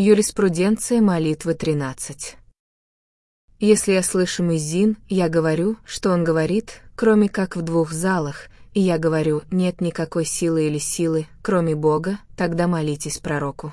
Юриспруденция молитвы 13. Если я слышу мизин, я говорю, что он говорит, кроме как в двух залах, и я говорю, нет никакой силы или силы, кроме Бога, тогда молитесь пророку.